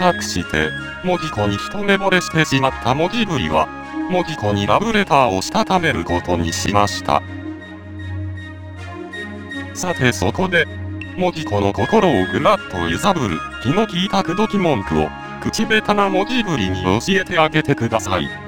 隠して、文字子に一目惚れしてしまった文字ぶりは、文字子にラブレターをしたためることにしました。さてそこで、文字子の心をぐらっと揺さぶる気の利いた口説き文句を、口下手な文字ぶりに教えてあげてください。